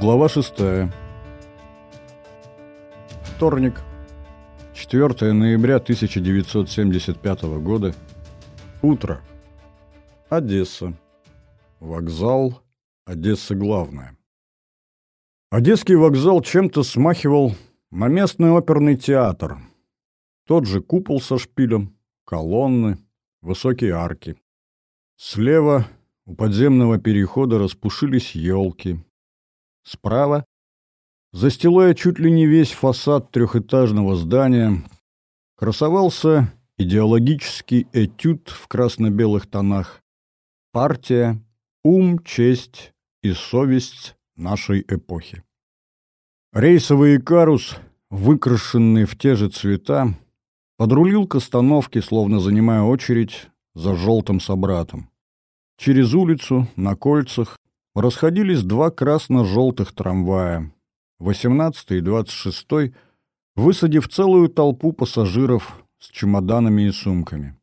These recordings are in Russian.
Глава 6. Вторник. 4 ноября 1975 года. Утро. Одесса. Вокзал. Одесса главная. Одесский вокзал чем-то смахивал на местный оперный театр. Тот же купол со шпилем, колонны, высокие арки. Слева у подземного перехода распушились елки. Справа, застилая чуть ли не весь фасад трехэтажного здания, красовался идеологический этюд в красно-белых тонах «Партия, ум, честь и совесть нашей эпохи». Рейсовый карус, выкрашенный в те же цвета, подрулил к остановке, словно занимая очередь за желтым собратом. Через улицу, на кольцах, расходились два красно-желтых трамвая, 18 и 26, высадив целую толпу пассажиров с чемоданами и сумками.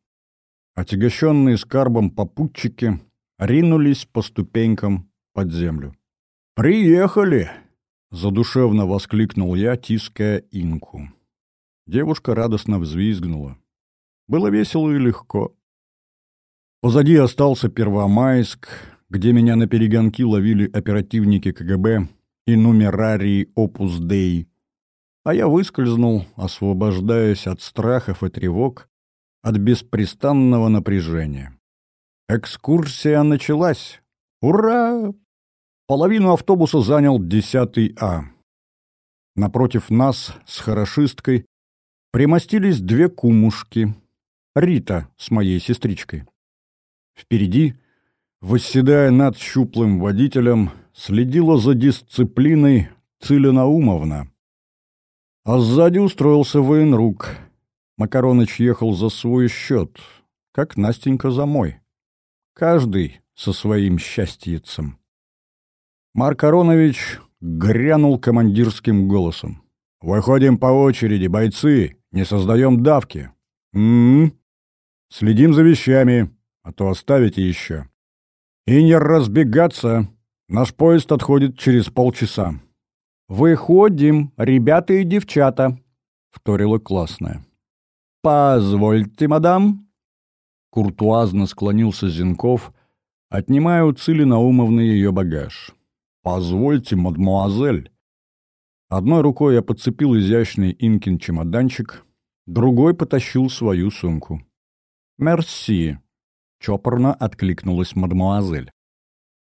Отягощенные скарбом попутчики ринулись по ступенькам под землю. «Приехали!» — задушевно воскликнул я, тиская инку. Девушка радостно взвизгнула. Было весело и легко. Позади остался Первомайск, где меня на перегонки ловили оперативники КГБ и нумерарии Опус Дей, а я выскользнул, освобождаясь от страхов и тревог, от беспрестанного напряжения. Экскурсия началась. Ура! Половину автобуса занял 10 А. Напротив нас с хорошисткой примостились две кумушки. Рита с моей сестричкой. Впереди восседая над щуплым водителем, следила за дисциплиной Циля Наумовна. А сзади устроился военрук. Макароныч ехал за свой счет, как Настенька за мой. Каждый со своим счастьицем. Марк Аронович грянул командирским голосом. «Выходим по очереди, бойцы, не создаем давки. М -м -м. Следим за вещами, а то оставите еще». «И не разбегаться. Наш поезд отходит через полчаса». «Выходим, ребята и девчата», — вторила классная. «Позвольте, мадам». Куртуазно склонился Зинков, отнимая у Цили Наумовны ее багаж. «Позвольте, мадмуазель». Одной рукой я подцепил изящный Инкин чемоданчик, другой потащил свою сумку. «Мерси», чопорно откликнулась мадмуазель.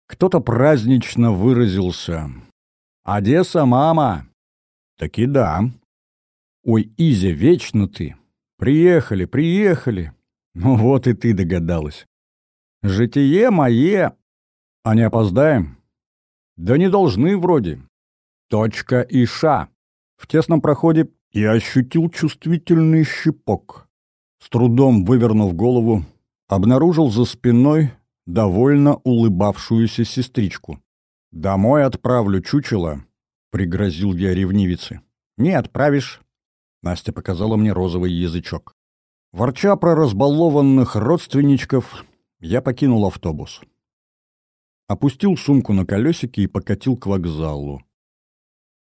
Кто-то празднично выразился. «Одесса, мама!» «Таки да». «Ой, Изя, вечно ты! Приехали, приехали!» «Ну вот и ты догадалась». «Житие мое!» «А не опоздаем?» «Да не должны вроде». «Точка и ша». В тесном проходе я ощутил чувствительный щипок. С трудом вывернув голову, обнаружил за спиной довольно улыбавшуюся сестричку. «Домой отправлю чучело», — пригрозил я ревнивице. «Не отправишь», — Настя показала мне розовый язычок. Ворча про разбалованных родственничков, я покинул автобус. Опустил сумку на колесики и покатил к вокзалу.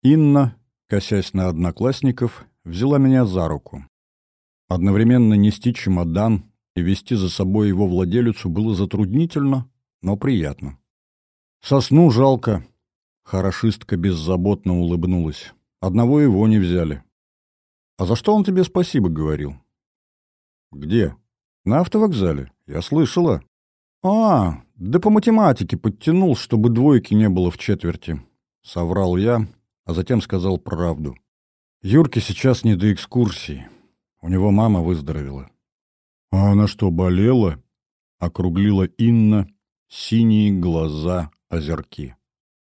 Инна, косясь на одноклассников, взяла меня за руку. Одновременно нести чемодан и вести за собой его владелицу было затруднительно, но приятно. «Сосну жалко», — хорошистка беззаботно улыбнулась. «Одного его не взяли». «А за что он тебе спасибо говорил?» «Где?» «На автовокзале. Я слышала». «А, да по математике подтянул, чтобы двойки не было в четверти», — соврал я, а затем сказал правду. «Юрке сейчас не до экскурсии. У него мама выздоровела». «А она что, болела?» — округлила Инна синие глаза озерки.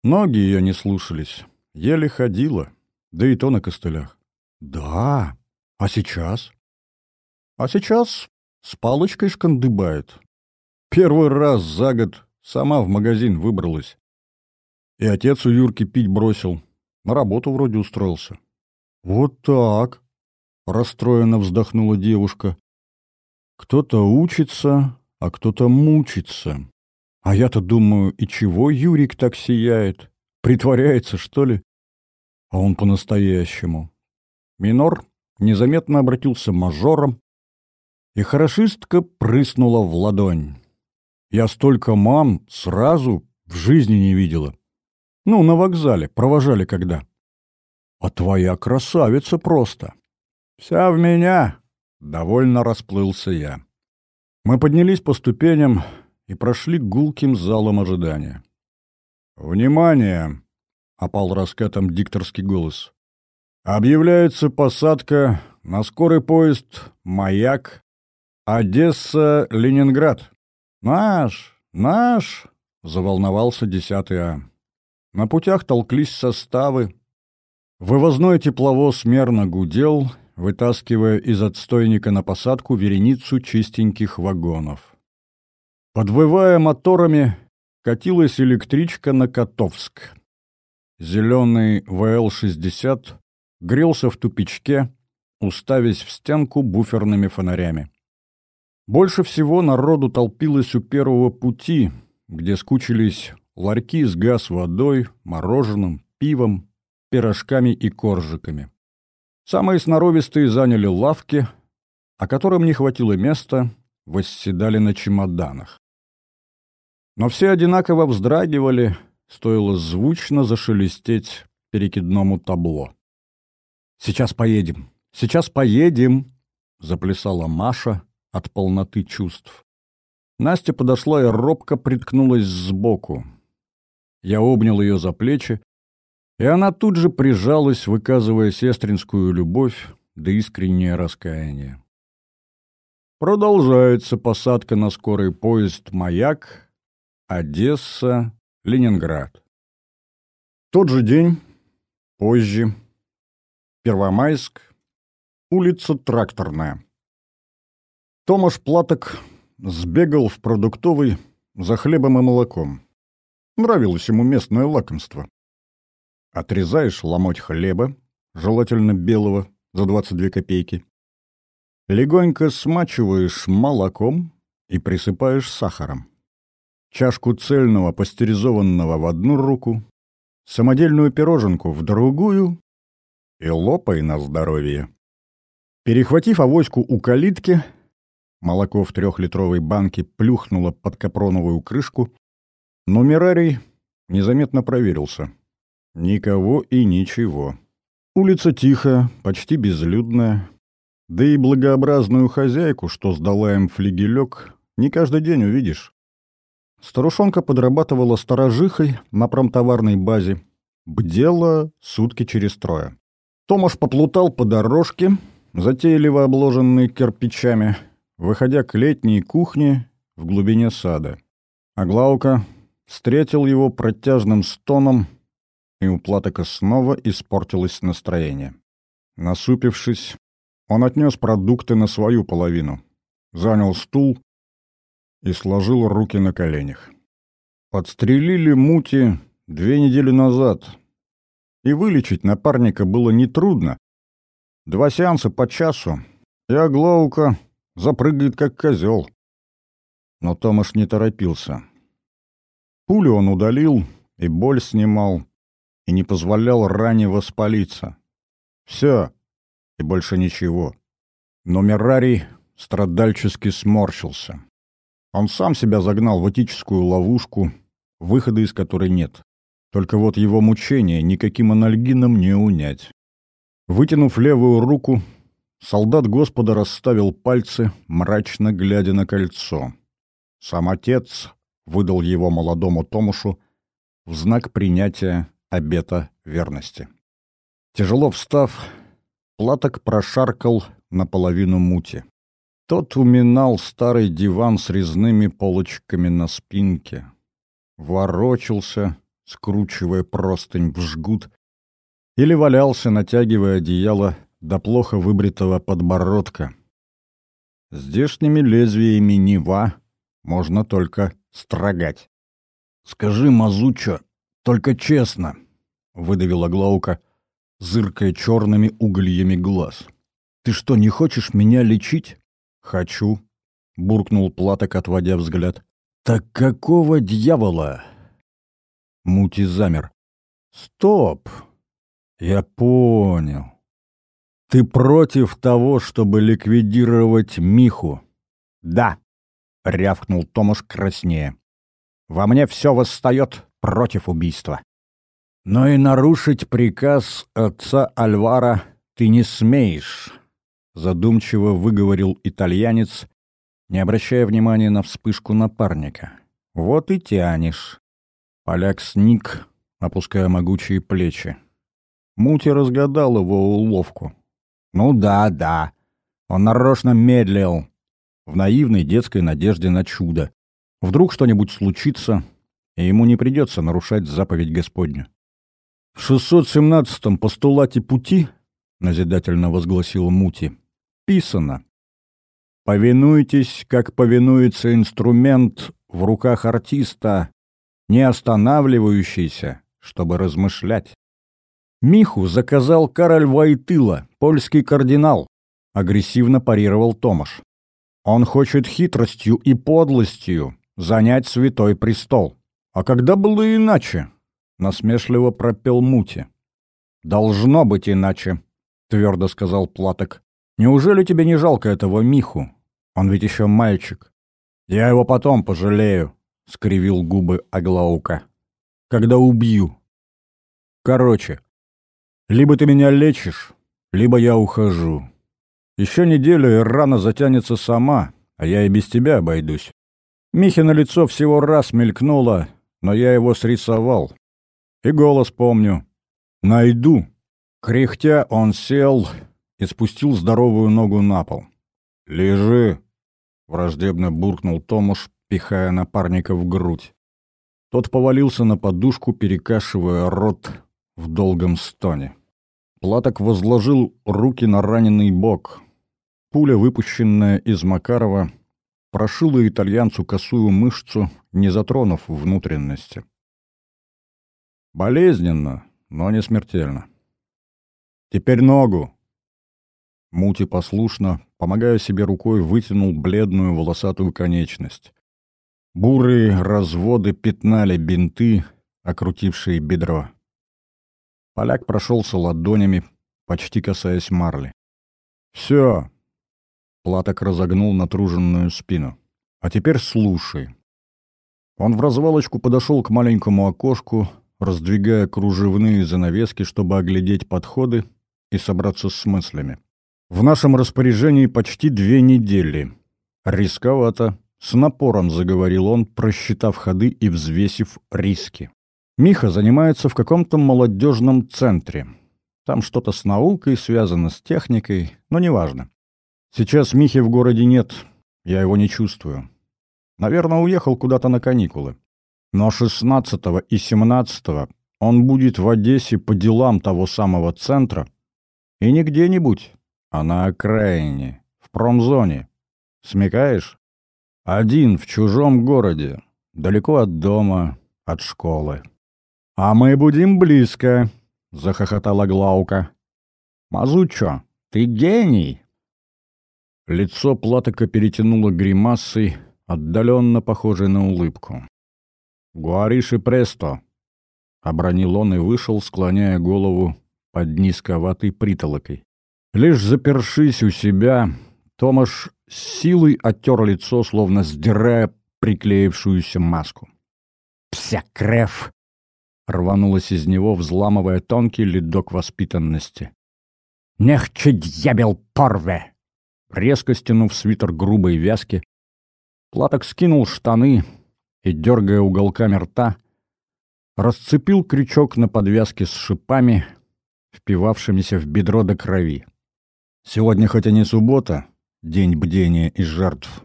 Ноги ее не слушались, еле ходила, да и то на костылях. «Да? А сейчас?» «А сейчас с палочкой шкандыбает. Первый раз за год сама в магазин выбралась. И отец у Юрки пить бросил. На работу вроде устроился». «Вот так!» — расстроенно вздохнула девушка. Кто-то учится, а кто-то мучится. А я-то думаю, и чего Юрик так сияет? Притворяется, что ли? А он по-настоящему. Минор незаметно обратился мажором, и хорошистка прыснула в ладонь. Я столько мам сразу в жизни не видела. Ну, на вокзале, провожали когда. А твоя красавица просто. Вся в меня, — довольно расплылся я. Мы поднялись по ступеням и прошли гулким залом ожидания. «Внимание!» — опал раскатом дикторский голос. «Объявляется посадка на скорый поезд «Маяк» Одесса-Ленинград». «Наш! Наш!» — заволновался десятый А. На путях толклись составы. Вывозной тепловоз мерно гудел, вытаскивая из отстойника на посадку вереницу чистеньких вагонов. Подвывая моторами, катилась электричка на Котовск. Зеленый ВЛ-60 грелся в тупичке, уставясь в стенку буферными фонарями. Больше всего народу толпилось у первого пути, где скучились ларьки с газ-водой, мороженым, пивом, пирожками и коржиками. Самые сноровистые заняли лавки, а которым не хватило места, восседали на чемоданах. Но все одинаково вздрагивали, стоило звучно зашелестеть перекидному табло. «Сейчас поедем! Сейчас поедем!» — заплясала Маша от полноты чувств. Настя подошла и робко приткнулась сбоку. Я обнял ее за плечи, и она тут же прижалась, выказывая сестринскую любовь да искреннее раскаяние. Продолжается посадка на скорый поезд «Маяк», Одесса, Ленинград. Тот же день, позже, Первомайск, улица Тракторная. Томаш Платок сбегал в продуктовый за хлебом и молоком. Нравилось ему местное лакомство. Отрезаешь ломоть хлеба, желательно белого, за 22 копейки. Легонько смачиваешь молоком и присыпаешь сахаром. Чашку цельного пастеризованного в одну руку, самодельную пироженку в другую и лопай на здоровье. Перехватив авоську у калитки, молоко в трехлитровой банке плюхнуло под капроновую крышку, но Мирарий незаметно проверился — Никого и ничего. Улица тихая, почти безлюдная. Да и благообразную хозяйку, что сдала им флигелек, не каждый день увидишь. Старушонка подрабатывала сторожихой на промтоварной базе. Бдела сутки через трое. Томаш поплутал по дорожке, затейливо обложенной кирпичами, выходя к летней кухне в глубине сада. А Глаука встретил его протяжным стоном, и у Платока снова испортилось настроение. Насупившись, он отнес продукты на свою половину, занял стул и сложил руки на коленях. Подстрелили Мути две недели назад, и вылечить напарника было нетрудно. Два сеанса по часу, и Аглаука запрыгает как козел. Но Томаш не торопился. Пулю он удалил и боль снимал, и не позволял ране воспалиться. Все, и больше ничего. Но Мерарий страдальчески сморщился. Он сам себя загнал в этическую ловушку, выхода из которой нет. Только вот его мучения никаким анальгином не унять. Вытянув левую руку, солдат Господа расставил пальцы, мрачно глядя на кольцо. Сам отец выдал его молодому Томушу в знак принятия обета верности. Тяжело встав, Платок прошаркал наполовину мути. Тот уминал старый диван с резными полочками на спинке, ворочался, скручивая простынь в жгут, или валялся, натягивая одеяло до плохо выбритого подбородка. Здешними лезвиями Нева можно только строгать. «Скажи, Мазучо, только честно, — выдавила Глаука, зыркая черными угольями глаз. Ты что, не хочешь меня лечить? Хочу, — буркнул Платок, отводя взгляд. Так какого дьявола? Мути замер. Стоп. Я понял. Ты против того, чтобы ликвидировать Миху? Да, рявкнул Томаш краснее. Во мне все восстает против убийства. Но и нарушить приказ отца Альвара ты не смеешь, задумчиво выговорил итальянец, не обращая внимания на вспышку напарника. Вот и тянешь. Поляк сник, опуская могучие плечи. Мути разгадал его уловку. Ну да, да. Он нарочно медлил. В наивной детской надежде на чудо. Вдруг что-нибудь случится, и ему не придется нарушать заповедь Господню. В 617-м постулате пути, назидательно возгласил Мути, писано «Повинуйтесь, как повинуется инструмент в руках артиста, не останавливающийся, чтобы размышлять». Миху заказал Кароль Войтыла, польский кардинал, агрессивно парировал Томаш. Он хочет хитростью и подлостью занять святой престол. А когда было иначе? Насмешливо пропел Мути. Должно быть иначе, твердо сказал Платок. Неужели тебе не жалко этого Миху? Он ведь еще мальчик. Я его потом пожалею, скривил губы Аглаука. Когда убью. Короче, либо ты меня лечишь, либо я ухожу. Еще неделю и рана затянется сама, а я и без тебя обойдусь. Михина лицо всего раз мелькнуло, но я его срисовал. И голос помню. Найду. Кряхтя он сел и спустил здоровую ногу на пол. «Лежи!» — враждебно буркнул Томуш, пихая напарника в грудь. Тот повалился на подушку, перекашивая рот в долгом стоне. Платок возложил руки на раненый бок. Пуля, выпущенная из Макарова, прошила итальянцу косую мышцу, не затронув внутренности. Болезненно, но не смертельно. «Теперь ногу!» Мути послушно, помогая себе рукой, вытянул бледную волосатую конечность. Бурые разводы пятнали бинты, окрутившие бедро. Поляк прошелся ладонями, почти касаясь марли. «Все!» Платок разогнул натруженную спину. «А теперь слушай». Он в развалочку подошел к маленькому окошку, раздвигая кружевные занавески, чтобы оглядеть подходы и собраться с мыслями. «В нашем распоряжении почти две недели. Рисковато», — с напором заговорил он, просчитав ходы и взвесив риски. Миха занимается в каком-то молодежном центре. Там что-то с наукой связано, с техникой, но неважно. Сейчас Михи в городе нет, я его не чувствую. Наверное, уехал куда-то на каникулы. Но 16 и 17 он будет в Одессе по делам того самого центра. И не где-нибудь, а на окраине, в промзоне. Смекаешь? Один в чужом городе, далеко от дома, от школы. «А мы будем близко», — захохотала Глаука. «Мазучо, ты гений!» Лицо Платока перетянуло гримасой, отдаленно похожей на улыбку. «Гуариши престо!» — обронил он и вышел, склоняя голову под низковатой притолокой. Лишь запершись у себя, Томаш силой оттер лицо, словно сдирая приклеившуюся маску. «Пся крев!» рванулась из него, взламывая тонкий ледок воспитанности. «Нехче дьябел порве!» Резко стянув свитер грубой вязки, Платок скинул штаны и, дергая уголками рта, расцепил крючок на подвязке с шипами, впивавшимися в бедро до крови. Сегодня хоть и не суббота, день бдения и жертв,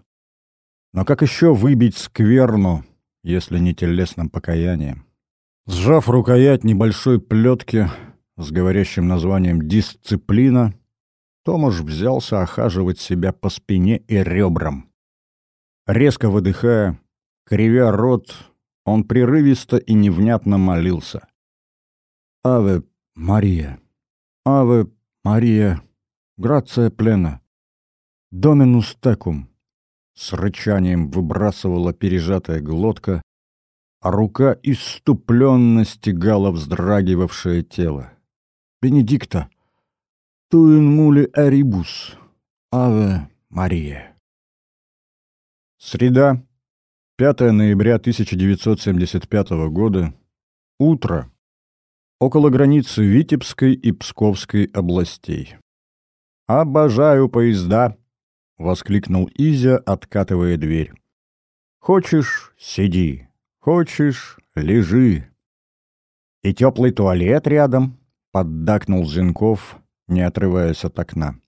но как еще выбить скверну, если не телесным покаянием? Сжав рукоять небольшой плетки с говорящим названием «Дисциплина», Томаш взялся охаживать себя по спине и ребрам. Резко выдыхая, кривя рот, он прерывисто и невнятно молился. «Аве Мария! Аве Мария! Грация плена! Доминус текум!» С рычанием выбрасывала пережатая глотка, а рука иступленно стегала вздрагивавшее тело. «Бенедикта! Туин мули эрибус! Аве Мария!» Среда, 5 ноября 1975 года, утро, около границы Витебской и Псковской областей. «Обожаю поезда!» — воскликнул Изя, откатывая дверь. «Хочешь — сиди, хочешь — лежи». «И теплый туалет рядом», — поддакнул Зинков, не отрываясь от окна.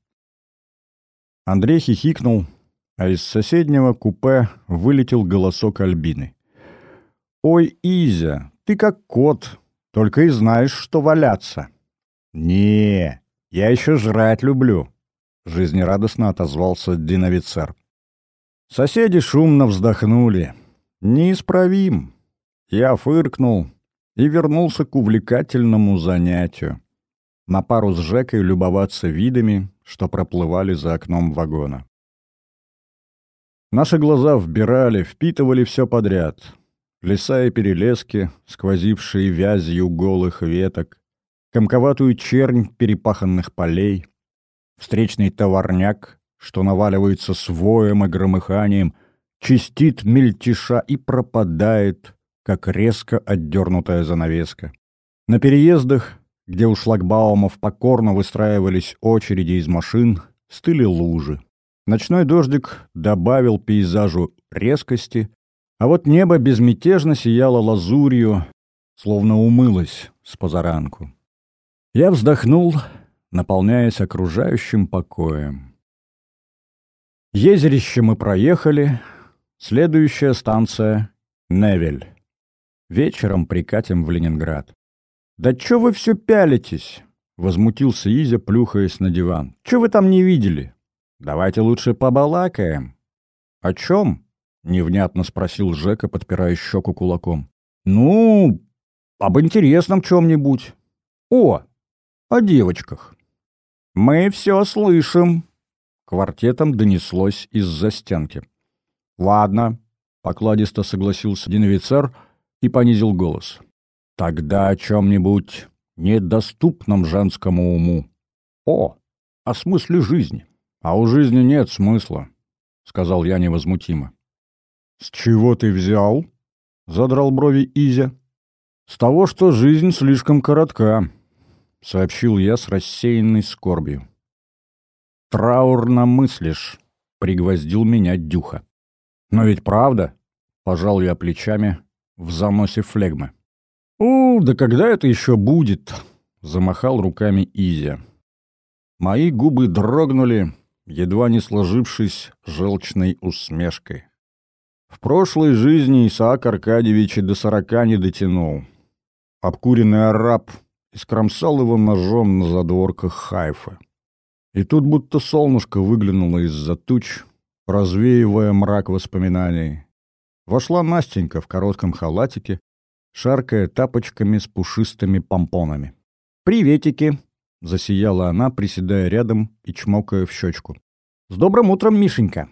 Андрей хихикнул, а из соседнего купе вылетел голосок Альбины. «Ой, Изя, ты как кот, только и знаешь, что валяться». «Не, я еще жрать люблю», — жизнерадостно отозвался диновицер. Соседи шумно вздохнули. «Неисправим». Я фыркнул и вернулся к увлекательному занятию. На пару с Жекой любоваться видами, что проплывали за окном вагона. Наши глаза вбирали, впитывали все подряд. Леса и перелески, сквозившие вязью голых веток, комковатую чернь перепаханных полей, встречный товарняк, что наваливается с воем и громыханием, чистит мельтеша и пропадает, как резко отдернутая занавеска. На переездах, где у шлагбаумов покорно выстраивались очереди из машин, стыли лужи. Ночной дождик добавил пейзажу резкости, а вот небо безмятежно сияло лазурью, словно умылось с позаранку. Я вздохнул, наполняясь окружающим покоем. Езерище мы проехали, следующая станция — Невель. Вечером прикатим в Ленинград. «Да чё вы все пялитесь?» — возмутился Изя, плюхаясь на диван. «Чё вы там не видели? Давайте лучше побалакаем». «О чем?» — невнятно спросил Жека, подпирая щеку кулаком. «Ну, об интересном чем-нибудь. О, о девочках». «Мы все слышим», — квартетом донеслось из-за стенки. «Ладно», — покладисто согласился диновицер и понизил голос. «Тогда о чем-нибудь недоступном женскому уму. О, о смысле жизни. А у жизни нет смысла», — сказал я невозмутимо. «С чего ты взял?» — задрал брови Изя. «С того, что жизнь слишком коротка», — сообщил я с рассеянной скорбью. «Траурно мыслишь», — пригвоздил меня Дюха. «Но ведь правда», — пожал я плечами в заносе флегмы. «У, да когда это еще будет?» — замахал руками Изя. Мои губы дрогнули, едва не сложившись желчной усмешкой. В прошлой жизни Исаак Аркадьевич и до сорока не дотянул. Обкуренный араб искромсал его ножом на задворках Хайфа. И тут будто солнышко выглянуло из-за туч, развеивая мрак воспоминаний. Вошла Настенька в коротком халатике, шаркая тапочками с пушистыми помпонами. «Приветики!» — засияла она, приседая рядом и чмокая в щечку. «С добрым утром, Мишенька!»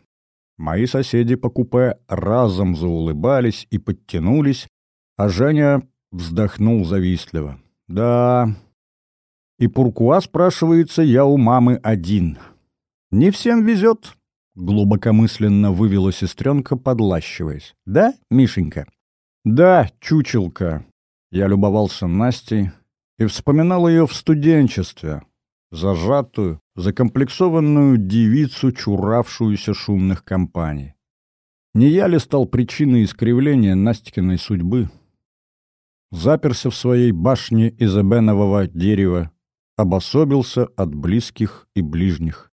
Мои соседи по купе разом заулыбались и подтянулись, а Женя вздохнул завистливо. Да, и Пуркуа, спрашивается, я у мамы один. Не всем везет, глубокомысленно вывела сестренка, подлащиваясь. Да, Мишенька? Да, чучелка. Я любовался Настей и вспоминал ее в студенчестве, зажатую, закомплексованную девицу, чуравшуюся шумных компаний. Не я ли стал причиной искривления Настикиной судьбы? заперся в своей башне из эбенового дерева, обособился от близких и ближних.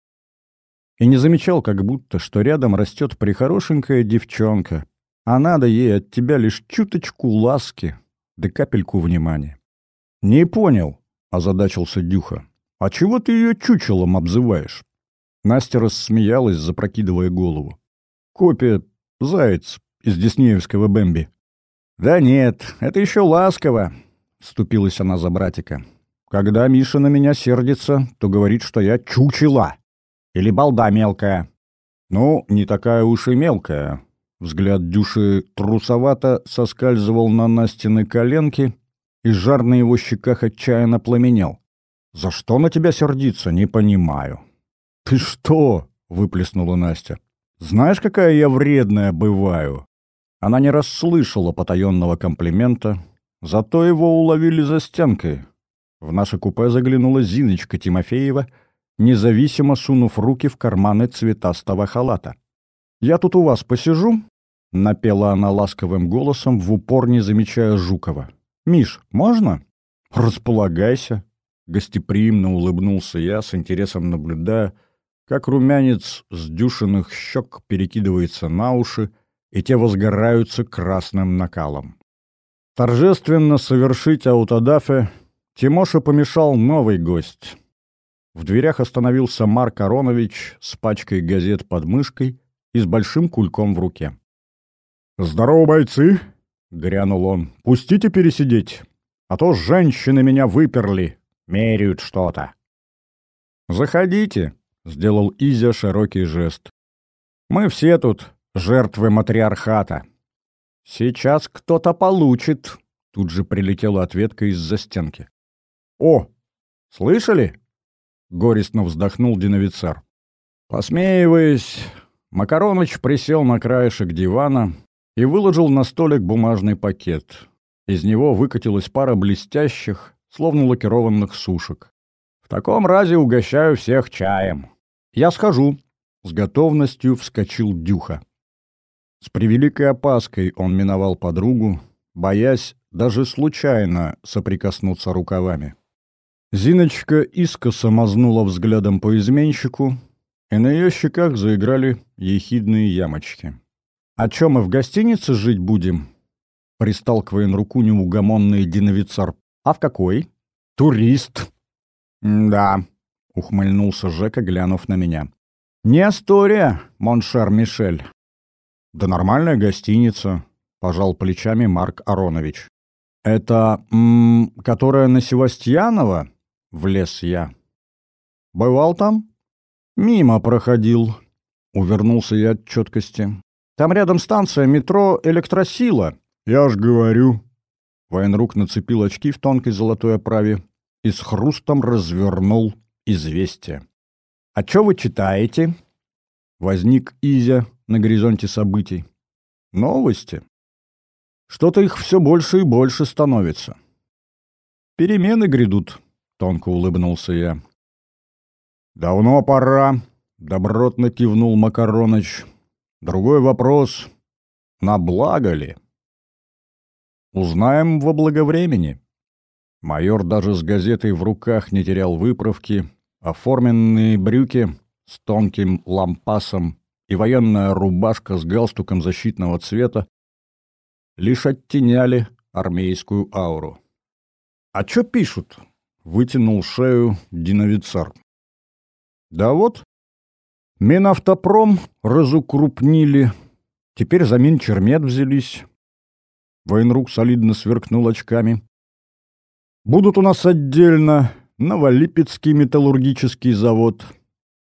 И не замечал как будто, что рядом растет прихорошенькая девчонка, а надо ей от тебя лишь чуточку ласки да капельку внимания. «Не понял», — озадачился Дюха. «А чего ты ее чучелом обзываешь?» Настя рассмеялась, запрокидывая голову. «Копия «Заяц» из диснеевского Бэмби. «Да нет, это еще ласково», — вступилась она за братика. «Когда Миша на меня сердится, то говорит, что я чучела. Или балда мелкая». «Ну, не такая уж и мелкая», — Взгляд Дюши трусовато соскальзывал на Настины коленки, и жар на его щеках отчаянно пламенел. «За что на тебя сердиться, не понимаю». «Ты что?» — выплеснула Настя. «Знаешь, какая я вредная бываю?» Она не расслышала потаенного комплимента, зато его уловили за стенкой. В наше купе заглянула Зиночка Тимофеева, независимо сунув руки в карманы цветастого халата. «Я тут у вас посижу?» — напела она ласковым голосом, в упор не замечая Жукова. «Миш, можно?» «Располагайся», — гостеприимно улыбнулся я, с интересом наблюдая, как румянец с дюшиных щек перекидывается на уши, и те возгораются красным накалом. Торжественно совершить аутодафе Тимоша помешал новый гость. В дверях остановился Марк Аронович с пачкой газет под мышкой и с большим кульком в руке. «Здорово, бойцы!» — грянул он. «Пустите пересидеть, а то женщины меня выперли, меряют что-то». «Заходите», — сделал Изя широкий жест. «Мы все тут жертвы матриархата. Сейчас кто-то получит. Тут же прилетела ответка из-за стенки. О, слышали? Горестно вздохнул диновицар. Посмеиваясь, Макароныч присел на краешек дивана и выложил на столик бумажный пакет. Из него выкатилась пара блестящих, словно лакированных сушек. В таком разе угощаю всех чаем. Я схожу. С готовностью вскочил Дюха. С превеликой опаской он миновал подругу, боясь даже случайно соприкоснуться рукавами. Зиночка искоса мазнула взглядом по изменщику, и на ее щеках заиграли ехидные ямочки. «О чем мы в гостинице жить будем?» — пристал к военруку неугомонный диновицар. «А в какой?» «Турист». «Да», — ухмыльнулся Жека, глянув на меня. «Не Астория, mon cher Мишель. «Да нормальная гостиница», — пожал плечами Марк Аронович. «Это, м -м, которая на Севастьянова?» — влез я. «Бывал там?» «Мимо проходил», — увернулся я от четкости. «Там рядом станция метро «Электросила». «Я ж говорю». Военрук нацепил очки в тонкой золотой оправе и с хрустом развернул известие. «А чё вы читаете?» Возник Изя, на горизонте событий. Новости. Что-то их все больше и больше становится. Перемены грядут, тонко улыбнулся я. Давно пора, добротно кивнул Макароныч. Другой вопрос, на благо ли? Узнаем во благовремени. Майор даже с газетой в руках не терял выправки, оформленные брюки с тонким лампасом и военная рубашка с галстуком защитного цвета лишь оттеняли армейскую ауру. «А чё пишут?» — вытянул шею диновицар. «Да вот, Минавтопром разукрупнили, теперь за Минчермет взялись». Военрук солидно сверкнул очками. «Будут у нас отдельно Новолипецкий металлургический завод,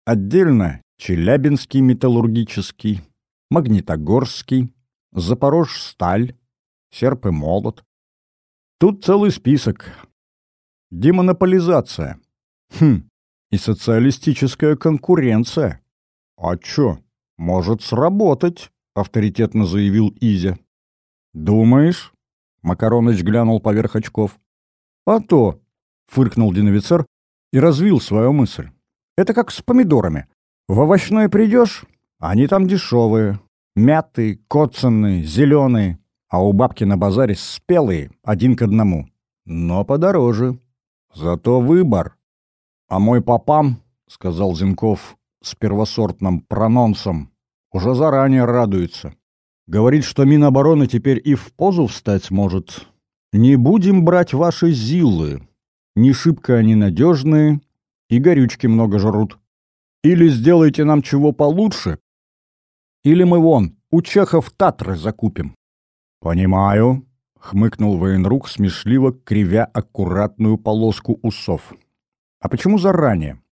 отдельно Челябинский металлургический, Магнитогорский, Запорожсталь, Серп и Молот. Тут целый список. Демонополизация. Хм, и социалистическая конкуренция. А чё, может сработать, авторитетно заявил Изя. Думаешь? Макароныч глянул поверх очков. А то, фыркнул диновицер и развил свою мысль. Это как с помидорами. В овощной придешь, они там дешевые, мятые, коцанные, зеленые, а у бабки на базаре спелые, один к одному. Но подороже. Зато выбор. А мой папам, — сказал Зинков с первосортным прононсом, — уже заранее радуется. Говорит, что Минобороны теперь и в позу встать может. Не будем брать ваши зилы. Не шибко они надежные и горючки много жрут. Или сделайте нам чего получше, или мы вон, у чехов Татры закупим. — Понимаю, — хмыкнул военрук, смешливо кривя аккуратную полоску усов. — А почему заранее? —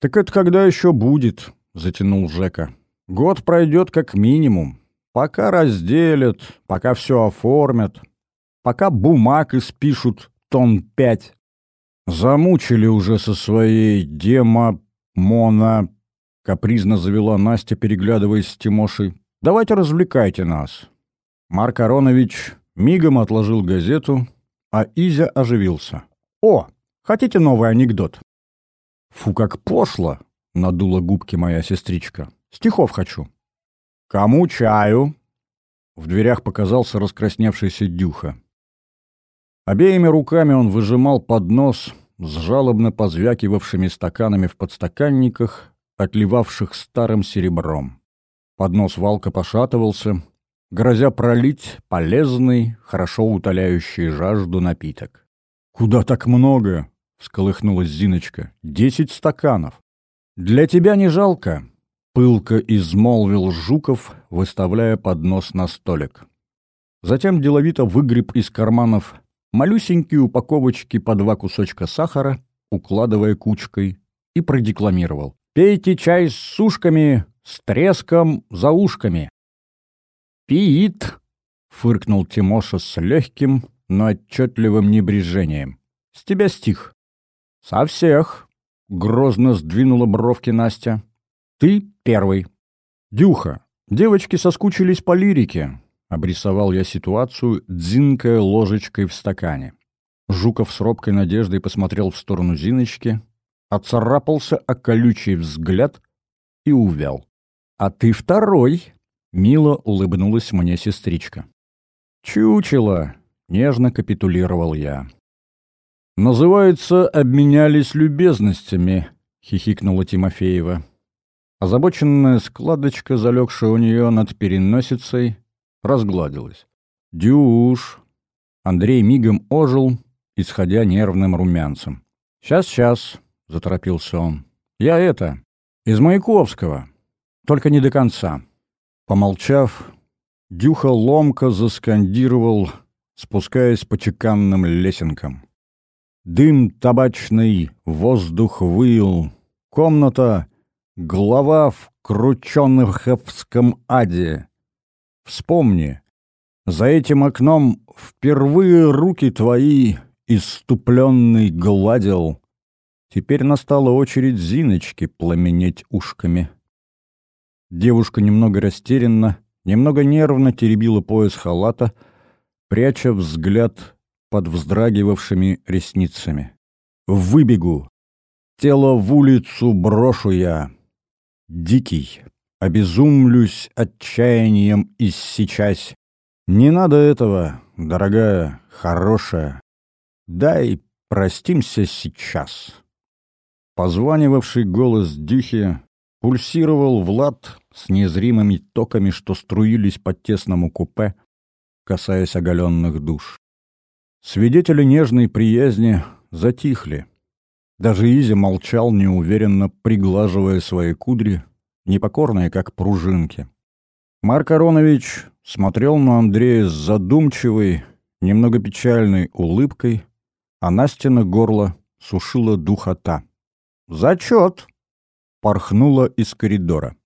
Так это когда еще будет, — затянул Жека. — Год пройдет как минимум. Пока разделят, пока все оформят, пока бумаг испишут тон пять. Замучили уже со своей демо, мона, капризно завела Настя, переглядываясь с Тимошей. Давайте развлекайте нас. Марк Аронович мигом отложил газету, а Изя оживился. О, хотите новый анекдот? Фу, как пошло, надула губки моя сестричка. Стихов хочу. Кому чаю? В дверях показался раскрасневшийся Дюха. Обеими руками он выжимал поднос с жалобно позвякивавшими стаканами в подстаканниках, отливавших старым серебром. Поднос валка пошатывался, грозя пролить полезный, хорошо утоляющий жажду напиток. «Куда так много?» — всколыхнулась Зиночка. «Десять стаканов». «Для тебя не жалко», — пылко измолвил Жуков, выставляя поднос на столик. Затем деловито выгреб из карманов малюсенькие упаковочки по два кусочка сахара, укладывая кучкой, и продекламировал. «Пейте чай с сушками, с треском за ушками». «Пиит!» — фыркнул Тимоша с легким, но отчетливым небрежением. «С тебя стих». «Со всех!» — грозно сдвинула бровки Настя. «Ты первый». «Дюха, девочки соскучились по лирике. — обрисовал я ситуацию, дзинкая ложечкой в стакане. Жуков с робкой надеждой посмотрел в сторону Зиночки, отцарапался о колючий взгляд и увял. «А ты второй!» — мило улыбнулась мне сестричка. «Чучело!» — нежно капитулировал я. «Называется, обменялись любезностями», — хихикнула Тимофеева. Озабоченная складочка, залегшая у нее над переносицей, разгладилась. «Дюш!» Андрей мигом ожил, исходя нервным румянцем. «Сейчас, сейчас!» — заторопился он. «Я это, из Маяковского, только не до конца». Помолчав, Дюха ломко заскандировал, спускаясь по чеканным лесенкам. Дым табачный, воздух выл, комната — глава в крученныховском аде. Вспомни, за этим окном впервые руки твои иступленный гладил. Теперь настала очередь Зиночки пламенеть ушками. Девушка немного растерянно, немного нервно теребила пояс халата, пряча взгляд под вздрагивавшими ресницами. «Выбегу! Тело в улицу брошу я! Дикий!» обезумлюсь отчаянием иссечась. Не надо этого, дорогая, хорошая. Дай простимся сейчас. Позванивавший голос Дюхи пульсировал Влад с незримыми токами, что струились по тесному купе, касаясь оголенных душ. Свидетели нежной приязни затихли. Даже Изя молчал неуверенно, приглаживая свои кудри, непокорные, как пружинки. Марк Аронович смотрел на Андрея с задумчивой, немного печальной улыбкой, а Настина горло сушила духота. «Зачет!» — порхнула из коридора.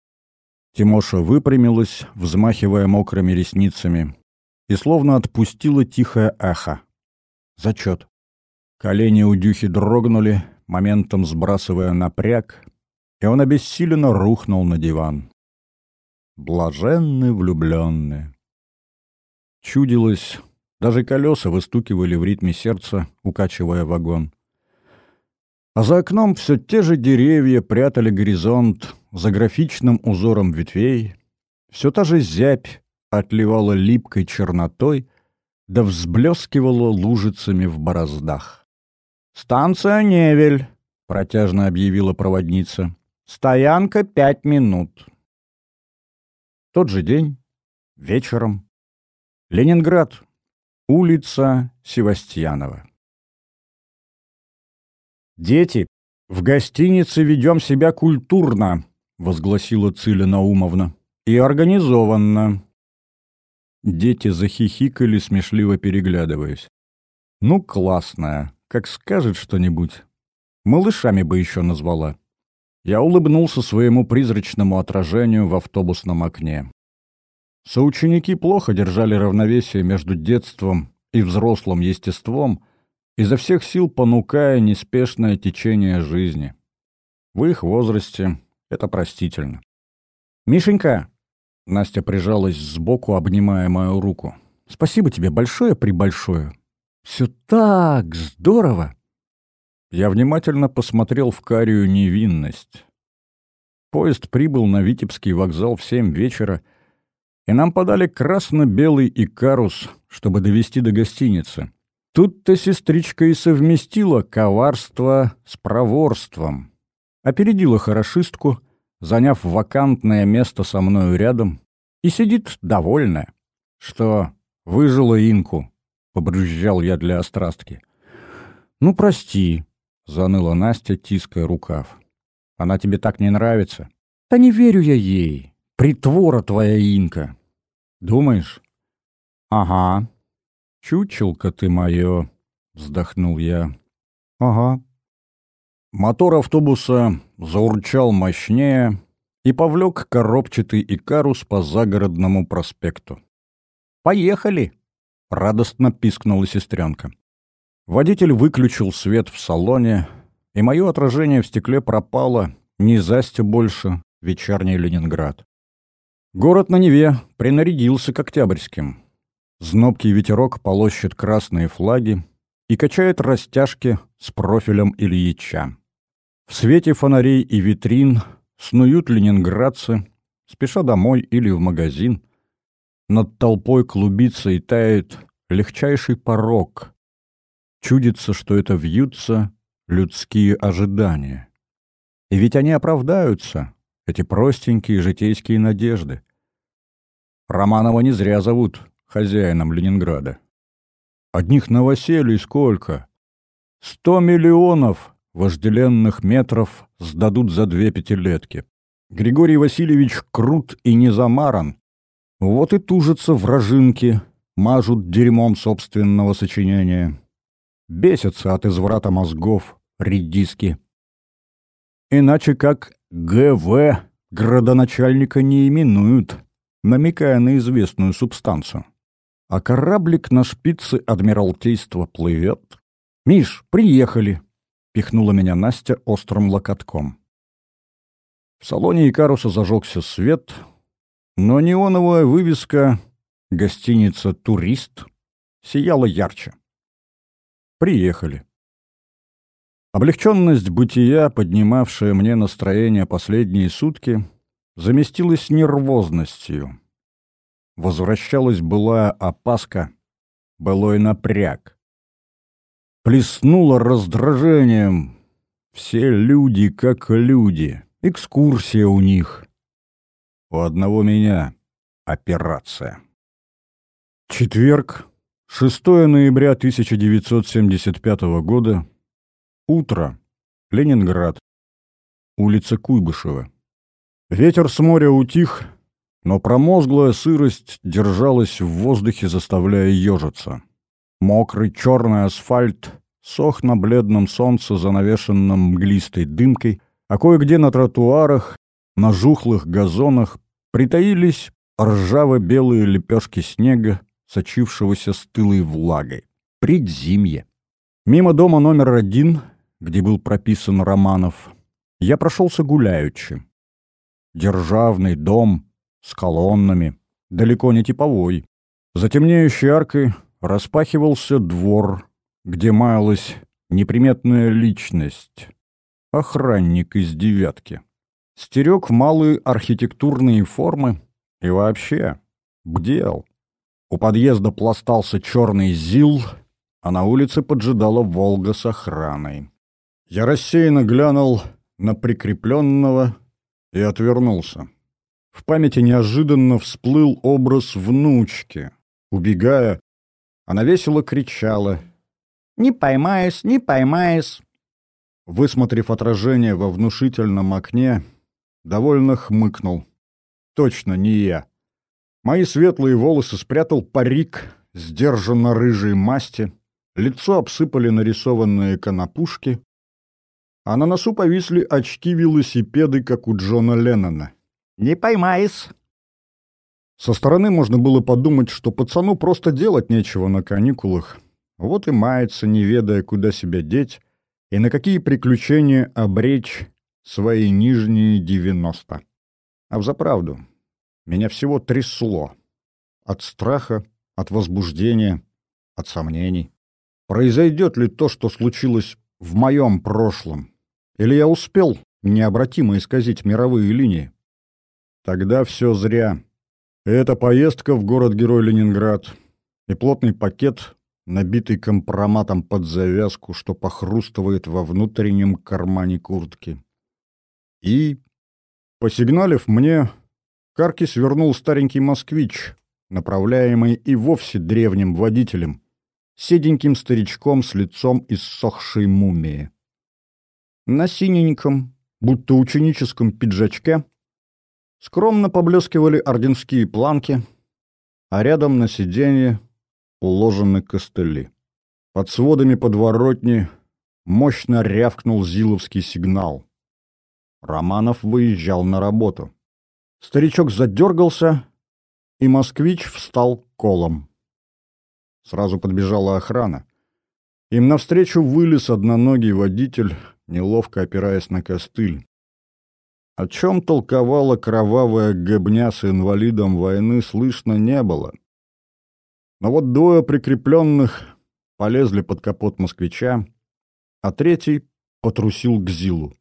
Тимоша выпрямилась, взмахивая мокрыми ресницами, и словно отпустила тихое эхо. «Зачет!» Колени у Дюхи дрогнули, моментом сбрасывая напряг, и он обессиленно рухнул на диван. Блаженны влюбленные. Чудилось, даже колеса выстукивали в ритме сердца, укачивая вагон. А за окном все те же деревья прятали горизонт за графичным узором ветвей, все та же зябь отливала липкой чернотой, да взблескивала лужицами в бороздах. «Станция Невель», — протяжно объявила проводница. Стоянка пять минут. Тот же день, вечером. Ленинград. Улица Севастьянова. «Дети, в гостинице ведем себя культурно», — возгласила Циля Наумовна. «И организованно». Дети захихикали, смешливо переглядываясь. «Ну, классная, как скажет что-нибудь. Малышами бы еще назвала». Я улыбнулся своему призрачному отражению в автобусном окне. Соученики плохо держали равновесие между детством и взрослым естеством, изо всех сил понукая неспешное течение жизни. В их возрасте это простительно. «Мишенька!» — Настя прижалась сбоку, обнимая мою руку. «Спасибо тебе большое-пребольшое. Все так здорово!» Я внимательно посмотрел в карию невинность. Поезд прибыл на Витебский вокзал в семь вечера, и нам подали красно-белый икарус, чтобы довести до гостиницы. Тут-то сестричка и совместила коварство с проворством. Опередила хорошистку, заняв вакантное место со мною рядом, и сидит довольная. Что, выжила инку, — побрызжал я для острастки. «Ну, прости», — заныла Настя, тиская рукав. Она тебе так не нравится? Да не верю я ей. Притвора твоя инка. Думаешь? Ага. Чучелка ты мое, вздохнул я. Ага. Мотор автобуса заурчал мощнее и повлек коробчатый Икарус по загородному проспекту. «Поехали!» — радостно пискнула сестренка. Водитель выключил свет в салоне, и мое отражение в стекле пропало, не застя больше вечерний Ленинград. Город на Неве принарядился к Октябрьским. Знобкий ветерок полощет красные флаги и качает растяжки с профилем Ильича. В свете фонарей и витрин снуют ленинградцы, спеша домой или в магазин. Над толпой клубится и тает легчайший порог. Чудится, что это вьются людские ожидания. И ведь они оправдаются, эти простенькие житейские надежды. Романова не зря зовут хозяином Ленинграда. Одних новоселий сколько? Сто миллионов вожделенных метров сдадут за две пятилетки. Григорий Васильевич крут и не замаран. Вот и тужатся вражинки, мажут дерьмом собственного сочинения. Бесятся от изврата мозгов, редиски. Иначе как ГВ градоначальника не именуют, намекая на известную субстанцию. А кораблик на шпице Адмиралтейства плывет. «Миш, приехали!» — пихнула меня Настя острым локотком. В салоне Икаруса зажегся свет, но неоновая вывеска «Гостиница «Турист» сияла ярче. Приехали. Облегченность бытия, поднимавшая мне настроение последние сутки, заместилась нервозностью. Возвращалась была опаска, былой напряг. Плеснуло раздражением. Все люди как люди. Экскурсия у них. У одного меня операция. Четверг, 6 ноября 1975 года. Утро. Ленинград. Улица Куйбышева. Ветер с моря утих, но промозглая сырость держалась в воздухе, заставляя ежиться. Мокрый черный асфальт сох на бледном солнце, занавешенном мглистой дымкой, а кое-где на тротуарах, на жухлых газонах притаились ржаво-белые лепешки снега, сочившегося стылой влагой. Предзимье. Мимо дома номер один, где был прописан Романов, я прошелся гуляючи. Державный дом с колоннами, далеко не типовой. За темнеющей аркой распахивался двор, где маялась неприметная личность. Охранник из девятки. Стерег малые архитектурные формы и вообще бдел. У подъезда пластался черный ЗИЛ, а на улице поджидала «Волга» с охраной. Я рассеянно глянул на прикрепленного и отвернулся. В памяти неожиданно всплыл образ внучки. Убегая, она весело кричала «Не поймаешь, не поймаешь!» Высмотрев отражение во внушительном окне, довольно хмыкнул. «Точно не я!» Мои светлые волосы спрятал парик сдержанно рыжей масти, лицо обсыпали нарисованные конопушки, а на носу повисли очки-велосипеды, как у Джона Леннона. «Не поймаешь!» Со стороны можно было подумать, что пацану просто делать нечего на каникулах. Вот и мается, не ведая, куда себя деть и на какие приключения обречь свои нижние девяносто. А взаправду, меня всего трясло. От страха, от возбуждения, от сомнений. Произойдет ли то, что случилось в моем прошлом? Или я успел необратимо исказить мировые линии? Тогда все зря. Эта поездка в город-герой Ленинград и плотный пакет, набитый компроматом под завязку, что похрустывает во внутреннем кармане куртки. И, посигналив мне, Карки свернул старенький москвич, направляемый и вовсе древним водителем, седеньким старичком с лицом иссохшей мумии. На синеньком, будто ученическом пиджачке, скромно поблескивали орденские планки, а рядом на сиденье уложены костыли. Под сводами подворотни мощно рявкнул зиловский сигнал. Романов выезжал на работу. Старичок задергался, и москвич встал колом. Сразу подбежала охрана. Им навстречу вылез одноногий водитель, неловко опираясь на костыль. О чем толковала кровавая гобня с инвалидом войны, слышно не было. Но вот двое прикрепленных полезли под капот москвича, а третий потрусил к Зилу.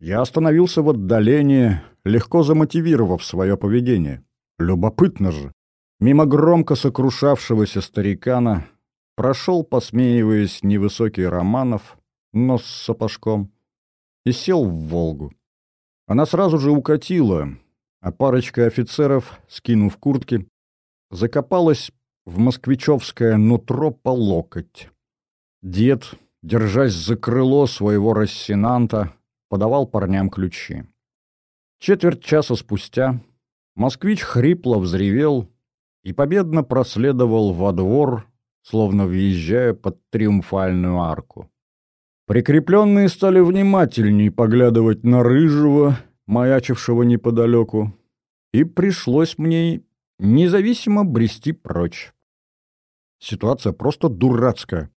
Я остановился в отдалении, легко замотивировав свое поведение. Любопытно же. Мимо громко сокрушавшегося старикана прошел, посмеиваясь, невысокий Романов, нос с сапожком, и сел в «Волгу». Она сразу же укатила, а парочка офицеров, скинув куртки, закопалась в москвичевское нутро по локоть. Дед, держась за крыло своего рассенанта, подавал парням ключи. Четверть часа спустя москвич хрипло взревел и победно проследовал во двор, словно въезжая под триумфальную арку. Прикрепленные стали внимательней поглядывать на рыжего, маячившего неподалеку, и пришлось мне независимо брести прочь. Ситуация просто дурацкая.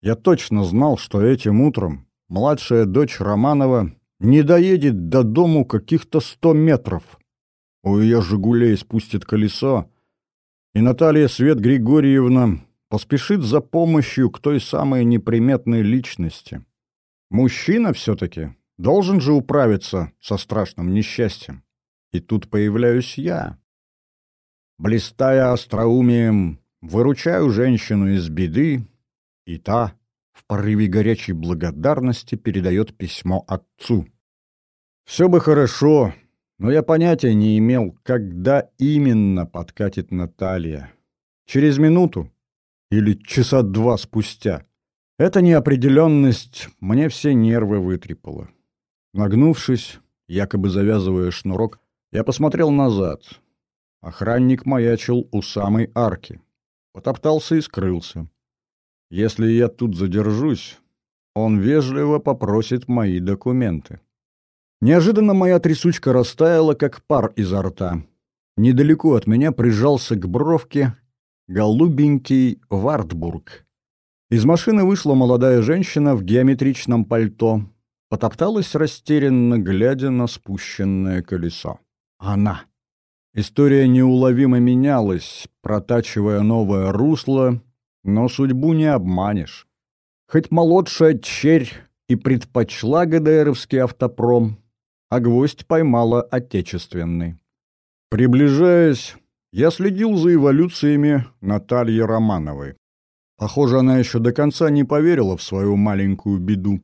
Я точно знал, что этим утром младшая дочь Романова не доедет до дому каких-то сто метров. У ее «Жигулей» спустит колесо, и Наталья Свет Григорьевна поспешит за помощью к той самой неприметной личности. Мужчина все-таки должен же управиться со страшным несчастьем. И тут появляюсь я. Блистая остроумием, выручаю женщину из беды, и та в порыве горячей благодарности передает письмо отцу. Все бы хорошо, но я понятия не имел, когда именно подкатит Наталья. Через минуту или часа два спустя. Эта неопределенность мне все нервы вытрепала. Нагнувшись, якобы завязывая шнурок, я посмотрел назад. Охранник маячил у самой арки. Потоптался и скрылся. Если я тут задержусь, он вежливо попросит мои документы. Неожиданно моя трясучка растаяла, как пар изо рта. Недалеко от меня прижался к бровке голубенький Вартбург. Из машины вышла молодая женщина в геометричном пальто, потопталась растерянно, глядя на спущенное колесо. Она. История неуловимо менялась, протачивая новое русло, но судьбу не обманешь. Хоть молодшая черь и предпочла ГДРовский автопром, а гвоздь поймала отечественный. Приближаясь, я следил за эволюциями Натальи Романовой. Похоже, она еще до конца не поверила в свою маленькую беду.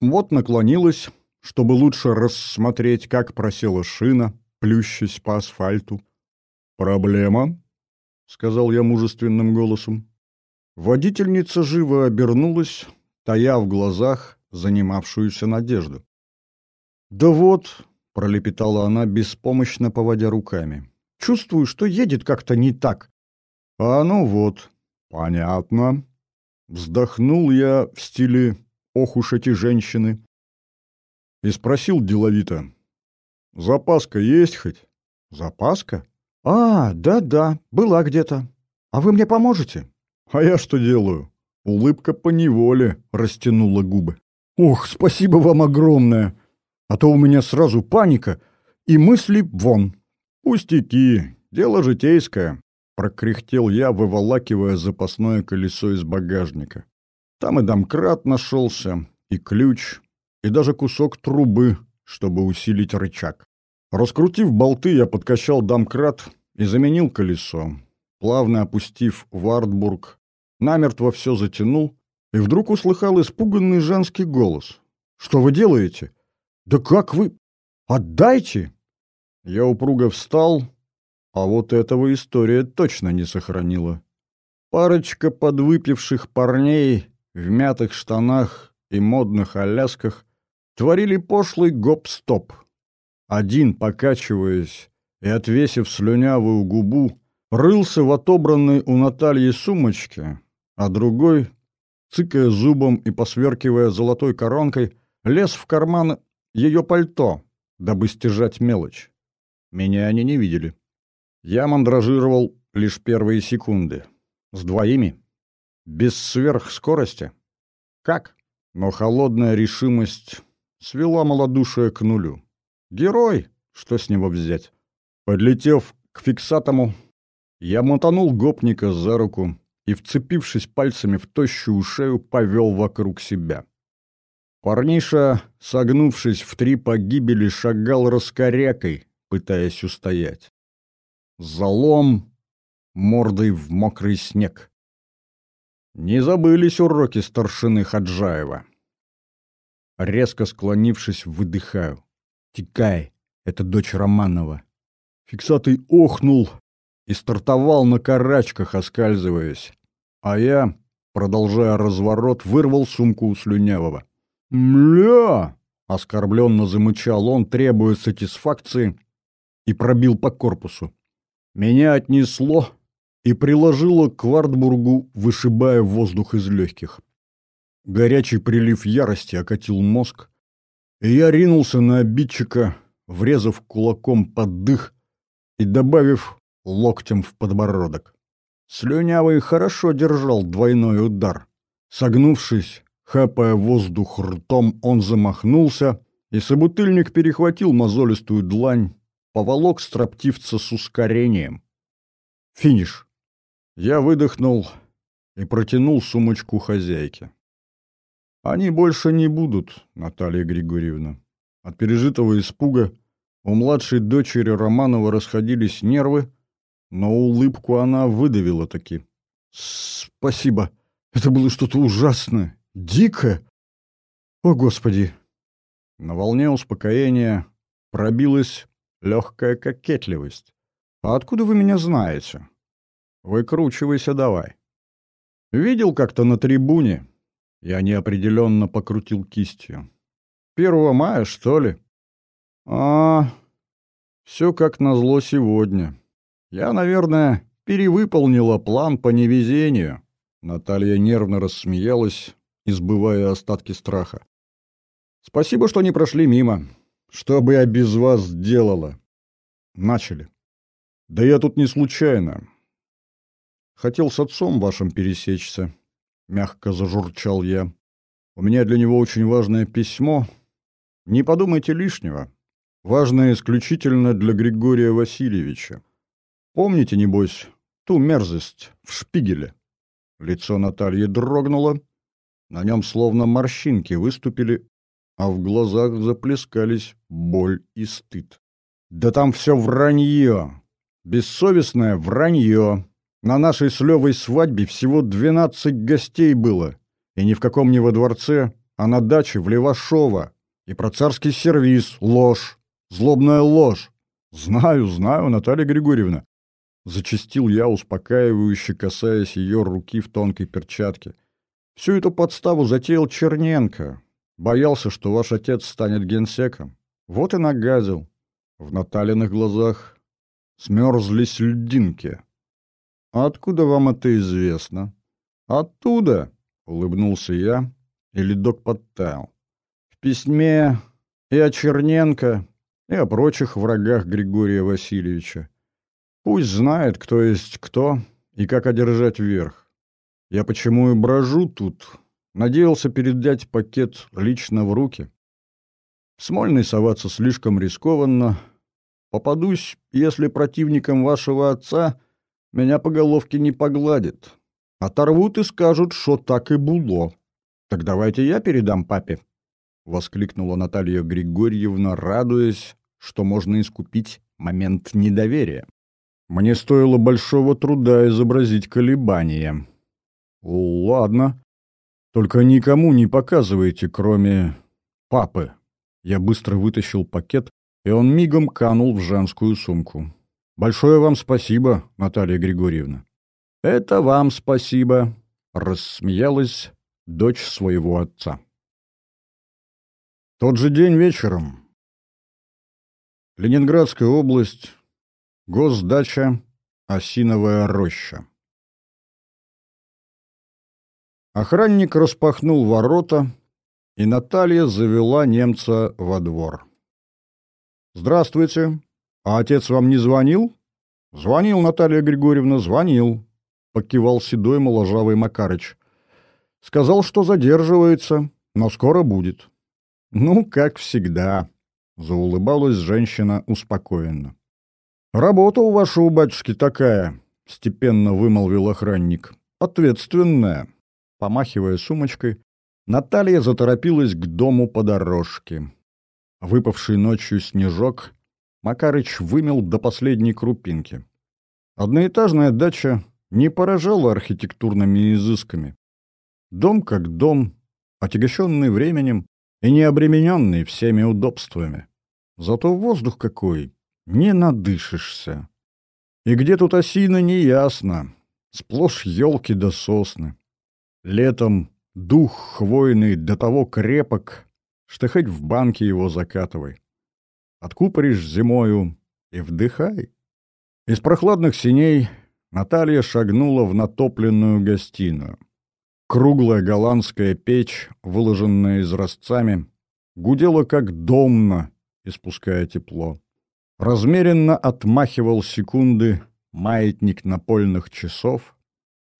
Вот наклонилась, чтобы лучше рассмотреть, как просела шина, плющась по асфальту. «Проблема?» — сказал я мужественным голосом. Водительница живо обернулась, тая в глазах занимавшуюся надежду. «Да вот», — пролепетала она, беспомощно поводя руками, — «чувствую, что едет как-то не так». «А ну вот, понятно». Вздохнул я в стиле «ох уж эти женщины» и спросил деловито. «Запаска есть хоть?» «Запаска? «А, да-да, была где-то. А вы мне поможете?» «А я что делаю?» Улыбка по неволе растянула губы. «Ох, спасибо вам огромное! А то у меня сразу паника и мысли вон!» «Пустяки, дело житейское», — прокряхтел я, выволакивая запасное колесо из багажника. Там и домкрат нашелся, и ключ, и даже кусок трубы, чтобы усилить рычаг. Раскрутив болты, я подкачал домкрат и заменил колесо. Плавно опустив Вартбург, намертво все затянул и вдруг услыхал испуганный женский голос. «Что вы делаете? Да как вы? Отдайте!» Я упруго встал, а вот этого история точно не сохранила. Парочка подвыпивших парней в мятых штанах и модных алясках творили пошлый гоп-стоп. Один, покачиваясь и отвесив слюнявую губу, рылся в отобранной у Натальи сумочке, а другой, цыкая зубом и посверкивая золотой коронкой, лез в карман ее пальто, дабы стяжать мелочь. Меня они не видели. Я мандражировал лишь первые секунды. С двоими. Без сверхскорости. Как? Но холодная решимость свела малодушие к нулю. Герой! Что с него взять? Подлетев к фиксатому, я мотанул гопника за руку и, вцепившись пальцами в тощую шею, повел вокруг себя. Парниша, согнувшись в три погибели, шагал раскорякой, пытаясь устоять. Залом мордой в мокрый снег. Не забылись уроки старшины Хаджаева. Резко склонившись, выдыхаю. «Текай, это дочь Романова». Фиксатый охнул и стартовал на карачках, оскальзываясь. А я, продолжая разворот, вырвал сумку у Слюнявого. «Мля!» — оскорбленно замычал он, требуя сатисфакции, и пробил по корпусу. Меня отнесло и приложило к Вартбургу, вышибая воздух из легких. Горячий прилив ярости окатил мозг, и я ринулся на обидчика, врезав кулаком под дых и добавив локтем в подбородок. Слюнявый хорошо держал двойной удар. Согнувшись, хапая воздух ртом, он замахнулся, и собутыльник перехватил мозолистую длань, поволок строптивца с ускорением. Финиш. Я выдохнул и протянул сумочку хозяйке. Они больше не будут, Наталья Григорьевна. От пережитого испуга у младшей дочери Романова расходились нервы, но улыбку она выдавила таки. «Спасибо. Это было что-то ужасное, дикое. О, Господи!» На волне успокоения пробилась легкая кокетливость. «А откуда вы меня знаете?» «Выкручивайся давай». «Видел как-то на трибуне?» Я неопределенно покрутил кистью. «Первого мая, что ли?» «А, все как назло сегодня. Я, наверное, перевыполнила план по невезению». Наталья нервно рассмеялась, избывая остатки страха. «Спасибо, что не прошли мимо. Что бы я без вас сделала?» Начали. «Да я тут не случайно. Хотел с отцом вашим пересечься», — мягко зажурчал я. «У меня для него очень важное письмо. Не подумайте лишнего. Важное исключительно для Григория Васильевича. Помните, небось, ту мерзость в шпигеле?» Лицо Натальи дрогнуло. На нем словно морщинки выступили, а в глазах заплескались боль и стыд. «Да там все вранье! Бессовестное вранье! На нашей с Левой свадьбе всего двенадцать гостей было, и ни в каком не во дворце, а на даче в Левашово. И про царский сервиз — ложь, злобная ложь. Знаю, знаю, Наталья Григорьевна. Зачастил я, успокаивающе касаясь ее руки в тонкой перчатке. Всю эту подставу затеял Черненко, Боялся, что ваш отец станет генсеком. Вот и нагадил. В Наталиных глазах смерзлись льдинки. А откуда вам это известно? Оттуда, улыбнулся я, и ледок подтаял. В письме и о Черненко, и о прочих врагах Григория Васильевича. Пусть знает, кто есть кто и как одержать верх. Я почему и брожу тут, надеялся передать пакет лично в руки. Смольный соваться слишком рискованно. Попадусь, если противником вашего отца меня по головке не погладит. Оторвут и скажут, что так и было. Так давайте я передам папе, — воскликнула Наталья Григорьевна, радуясь, что можно искупить момент недоверия. Мне стоило большого труда изобразить колебания. Ладно. Только никому не показывайте, кроме папы. Я быстро вытащил пакет, и он мигом канул в женскую сумку. Большое вам спасибо, Наталья Григорьевна. Это вам спасибо, рассмеялась дочь своего отца. Тот же день вечером. Ленинградская область, госдача, Осиновая роща. Охранник распахнул ворота, и Наталья завела немца во двор. «Здравствуйте. А отец вам не звонил?» «Звонил, Наталья Григорьевна, звонил», — покивал седой моложавый Макарыч. «Сказал, что задерживается, но скоро будет». «Ну, как всегда», — заулыбалась женщина успокоенно. «Работа у вашего батюшки такая», — степенно вымолвил охранник. «Ответственная». Помахивая сумочкой, Наталья заторопилась к дому по дорожке. Выпавший ночью снежок Макарыч вымел до последней крупинки. Одноэтажная дача не поражала архитектурными изысками. Дом как дом, отягощенный временем и не обремененный всеми удобствами. Зато воздух какой, не надышишься. И где тут осина, неясно. Сплошь елки да сосны. Летом дух хвойный до того крепок, что хоть в банке его закатывай. Откупоришь зимою и вдыхай. Из прохладных синей Наталья шагнула в натопленную гостиную. Круглая голландская печь, выложенная изразцами, гудела как домна, испуская тепло. Размеренно отмахивал секунды маятник напольных часов.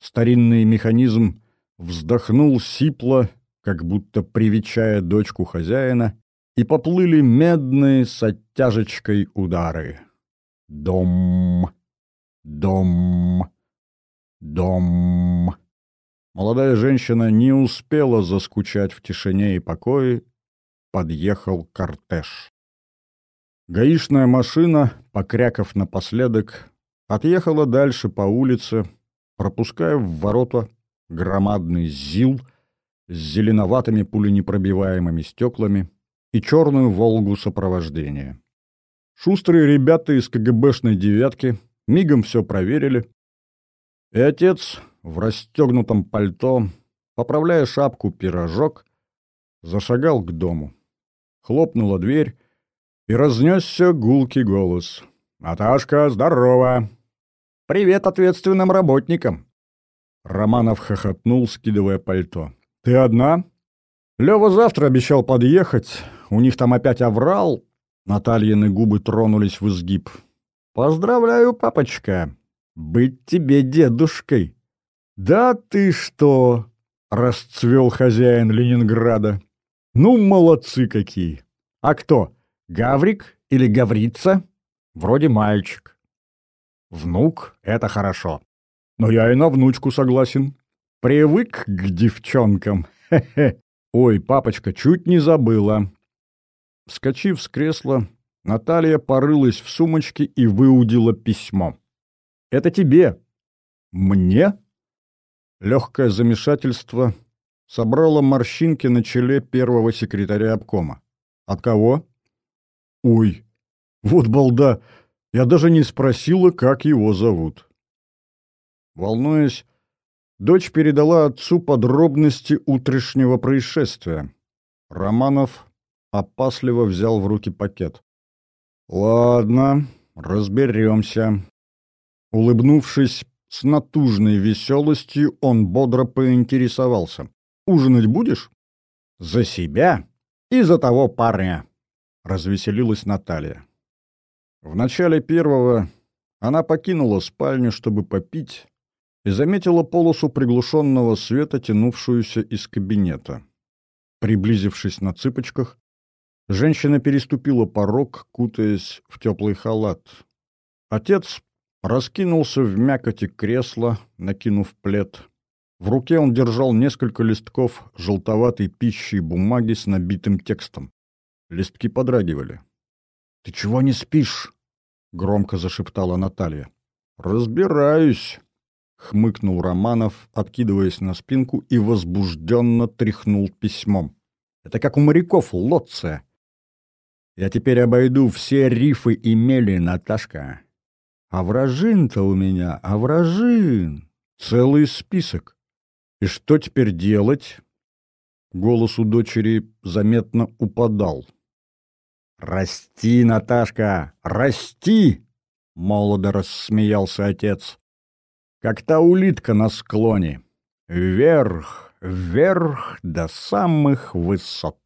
Старинный механизм вздохнул сипло, как будто привечая дочку хозяина, и поплыли медные с оттяжечкой удары. Дом, дом, дом. Молодая женщина не успела заскучать в тишине и покое, подъехал кортеж. Гаишная машина, покряков напоследок, отъехала дальше по улице, пропуская в ворота громадный ЗИЛ с зеленоватыми пуленепробиваемыми стеклами и черную «Волгу» сопровождения. Шустрые ребята из КГБшной «девятки» мигом все проверили, и отец в расстегнутом пальто, поправляя шапку пирожок, зашагал к дому. Хлопнула дверь, и разнесся гулкий голос. «Наташка, здорово!» «Привет ответственным работникам!» Романов хохотнул, скидывая пальто. «Ты одна?» «Лёва завтра обещал подъехать. У них там опять оврал». Натальины губы тронулись в изгиб. «Поздравляю, папочка! Быть тебе дедушкой!» «Да ты что!» — расцвел хозяин Ленинграда. «Ну, молодцы какие! А кто, Гаврик или Гаврица? Вроде мальчик. Внук — это хорошо. Но я и на внучку согласен. Привык к девчонкам. Хе-хе. Ой, папочка, чуть не забыла. Вскочив с кресла, Наталья порылась в сумочке и выудила письмо. «Это тебе». «Мне?» Легкое замешательство собрало морщинки на челе первого секретаря обкома. «От кого?» «Ой, вот балда! Я даже не спросила, как его зовут». Волнуясь, дочь передала отцу подробности утрешнего происшествия. Романов опасливо взял в руки пакет. «Ладно, разберемся». Улыбнувшись с натужной веселостью, он бодро поинтересовался. «Ужинать будешь?» «За себя и за того парня», — развеселилась Наталья. В начале первого Она покинула спальню, чтобы попить, и заметила полосу приглушенного света, тянувшуюся из кабинета. Приблизившись на цыпочках, женщина переступила порог, кутаясь в теплый халат. Отец раскинулся в мякоти кресла, накинув плед. В руке он держал несколько листков желтоватой пищи бумаги с набитым текстом. Листки подрагивали. «Ты чего не спишь?» — громко зашептала Наталья. «Разбираюсь», — хмыкнул Романов, откидываясь на спинку и возбужденно тряхнул письмом. «Это как у моряков Лоция. Я теперь обойду все рифы и мели, Наташка. А вражин-то у меня, а вражин! Целый список. И что теперь делать?» Голос у дочери заметно упадал. «Расти, Наташка, расти!» — молодо рассмеялся отец. «Как та улитка на склоне. Вверх, вверх до самых высот».